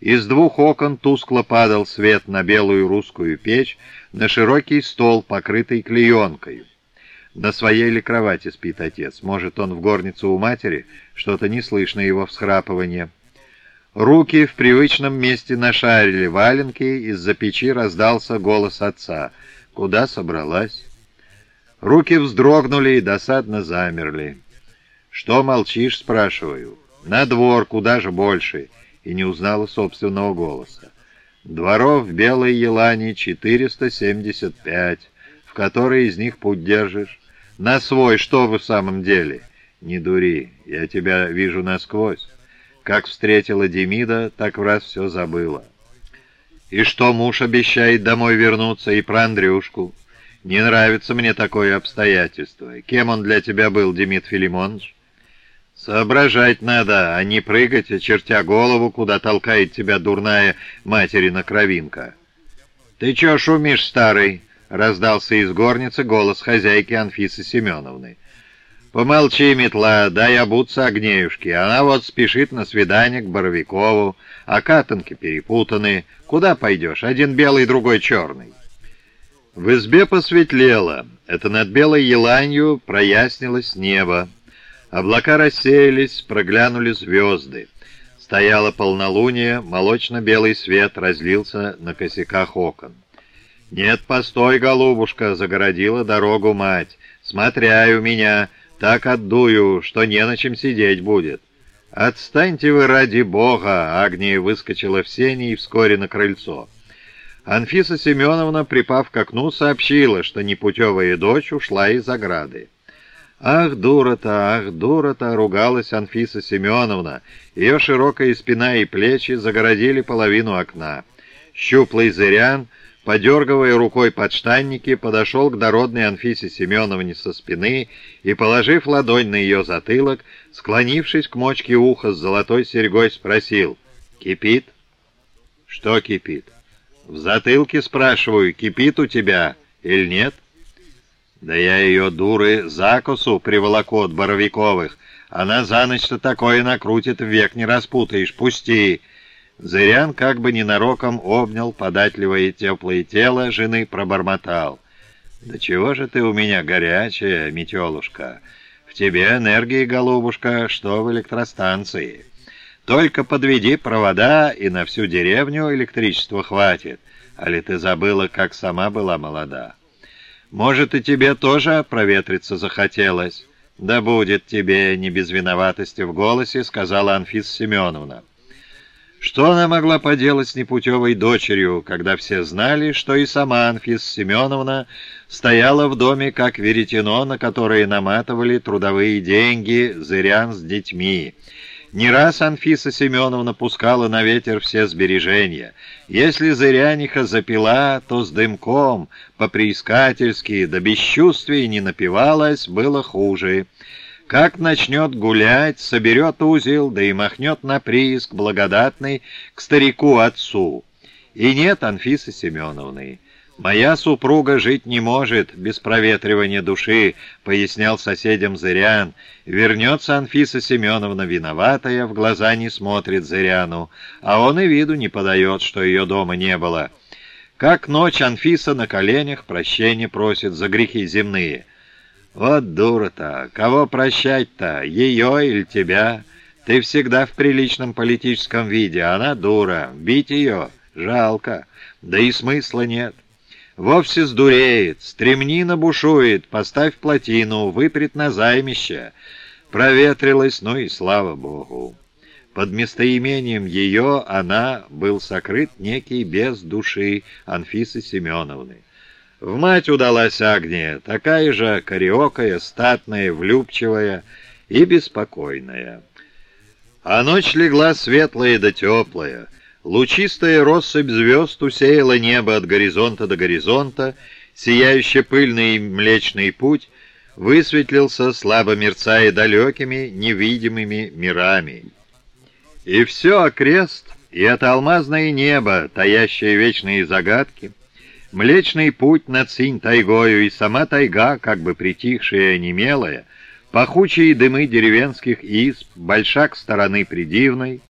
Из двух окон тускло падал свет на белую русскую печь, на широкий стол, покрытый клеенкой. На своей ли кровати спит отец? Может, он в горнице у матери? Что-то не слышно его всхрапывания. Руки в привычном месте нашарили валенки, из-за печи раздался голос отца. «Куда собралась?» Руки вздрогнули и досадно замерли. «Что молчишь?» — спрашиваю. «На двор, куда же больше?» И не узнала собственного голоса. «Дворов в Белой Елане 475. В который из них путь держишь?» «На свой, что вы в самом деле?» «Не дури, я тебя вижу насквозь. Как встретила Демида, так в раз все забыла». «И что муж обещает домой вернуться и про Андрюшку?» Не нравится мне такое обстоятельство. Кем он для тебя был, Демид Филимонович? Соображать надо, а не прыгать, очертя голову, куда толкает тебя дурная материна кровинка. Ты чё шумишь, старый? Раздался из горницы голос хозяйки Анфисы Семеновны. «Помолчи, метла, дай обуться Огнеюшке. Она вот спешит на свидание к Боровикову, а катанки перепутаны. Куда пойдешь? Один белый, другой черный». В избе посветлело. Это над белой еланью прояснилось небо. Облака рассеялись, проглянули звезды. Стояло полнолуние, молочно-белый свет разлился на косяках окон. «Нет, постой, голубушка!» — загородила дорогу мать. «Смотряй у меня, так отдую, что не на чем сидеть будет». «Отстаньте вы ради бога!» — Агния выскочила в сени и вскоре на крыльцо. Анфиса Семеновна, припав к окну, сообщила, что непутевая дочь ушла из ограды. «Ах, дура-то, ах, дура-то!» — ругалась Анфиса Семеновна. Ее широкая спина и плечи загородили половину окна. Щуплый зырян, подергивая рукой подштанники, подошел к дородной Анфисе Семеновне со спины и, положив ладонь на ее затылок, склонившись к мочке уха с золотой серьгой, спросил «Кипит?» «Что кипит?» В затылке, спрашиваю, кипит у тебя или нет? Да я ее, дуры, закусу приволоку от Боровиковых. Она за ночь-то такое накрутит, век не распутаешь, пусти. Зырян как бы ненароком обнял податливое теплое тело жены, пробормотал. «Да чего же ты у меня горячая, метелушка? В тебе энергии, голубушка, что в электростанции». Только подведи провода, и на всю деревню электричества хватит. А ли ты забыла, как сама была молода? Может, и тебе тоже проветриться захотелось? Да будет тебе не без виноватости в голосе, сказала Анфиса Семеновна. Что она могла поделать с непутевой дочерью, когда все знали, что и сама Анфиса Семеновна стояла в доме, как веретено, на которое наматывали трудовые деньги зырян с детьми, не раз Анфиса Семеновна пускала на ветер все сбережения. Если зыряниха запила, то с дымком, по-приискательски, да бесчувствия не напивалась, было хуже. Как начнет гулять, соберет узел, да и махнет на прииск благодатный к старику-отцу. И нет Анфисы Семеновны. «Моя супруга жить не может без проветривания души», — пояснял соседям Зырян. «Вернется Анфиса Семеновна виноватая, в глаза не смотрит Зыряну, а он и виду не подает, что ее дома не было. Как ночь Анфиса на коленях прощения просит за грехи земные. Вот дура-то, кого прощать-то, ее или тебя? Ты всегда в приличном политическом виде, она дура, бить ее жалко, да и смысла нет». Вовсе сдуреет, стремнина бушует, поставь плотину, выпрет на займище. Проветрилась, ну и слава богу. Под местоимением ее она был сокрыт некий без души Анфисы Семеновны. В мать удалась Агния, такая же кореокая, статная, влюбчивая и беспокойная. А ночь легла светлая да теплая — Лучистая россыпь звезд усеяла небо от горизонта до горизонта, сияющий пыльный млечный путь высветлился, слабо мерцая далекими, невидимыми мирами. И все окрест, и это алмазное небо, таящее вечные загадки, млечный путь над синь тайгою и сама тайга, как бы притихшая и немелая, пахучие дымы деревенских изб, большак стороны придивной —